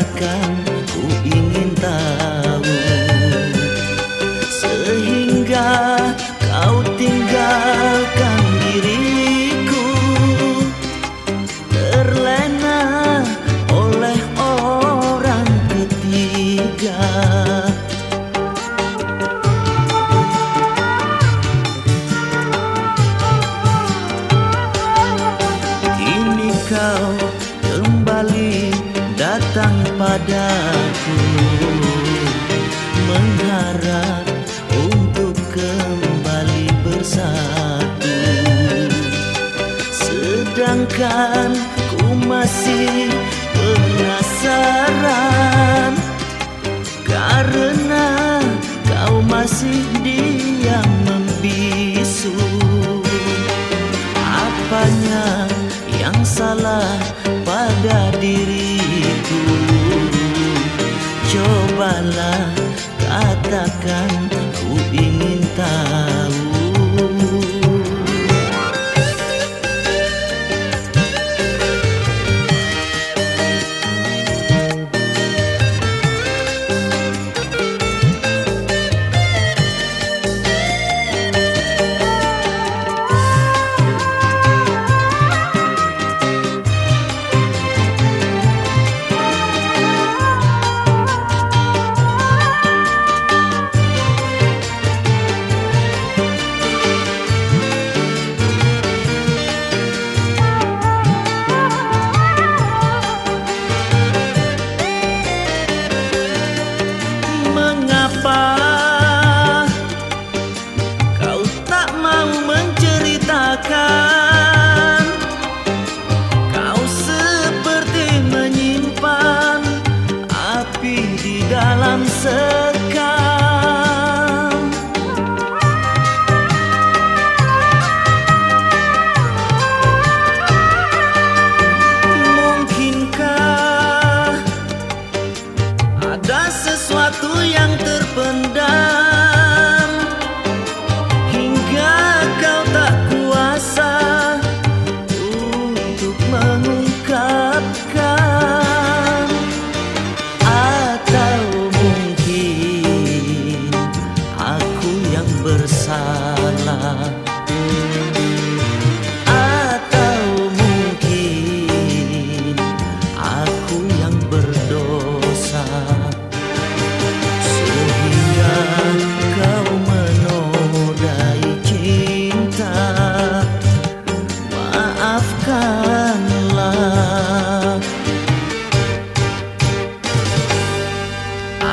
katakan ku ingin padaku Mengharap untuk kembali bersatu. Sedangkan ku masih penasaran Karena kau masih Cobalah katakan ku ingin tahu di dalam sekam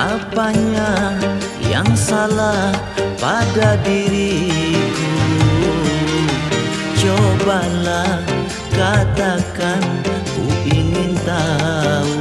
Apanya yang salah pada diriku? Cobalah katakan ku ingin tahu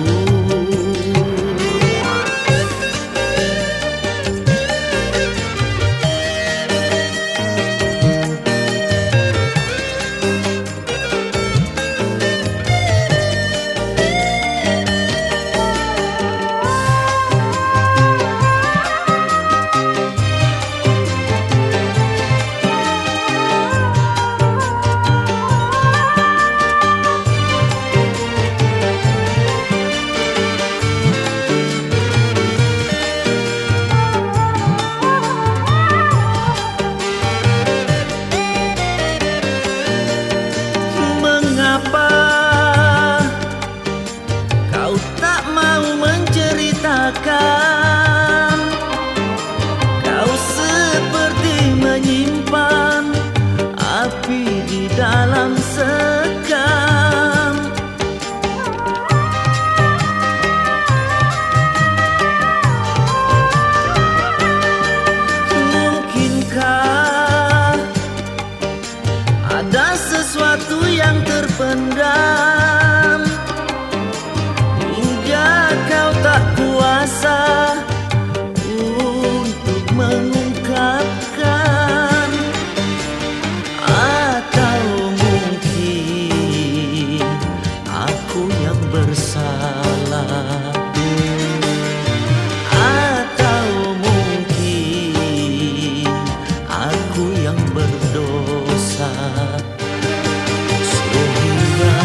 Sehingga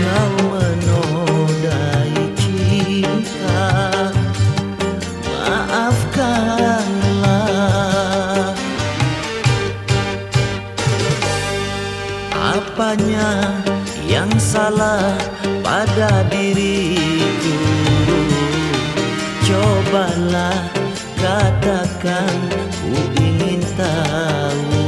kau menodai cinta Maafkanlah. Apanya yang salah pada diriku? Cobalah katakan ku ingin tahu.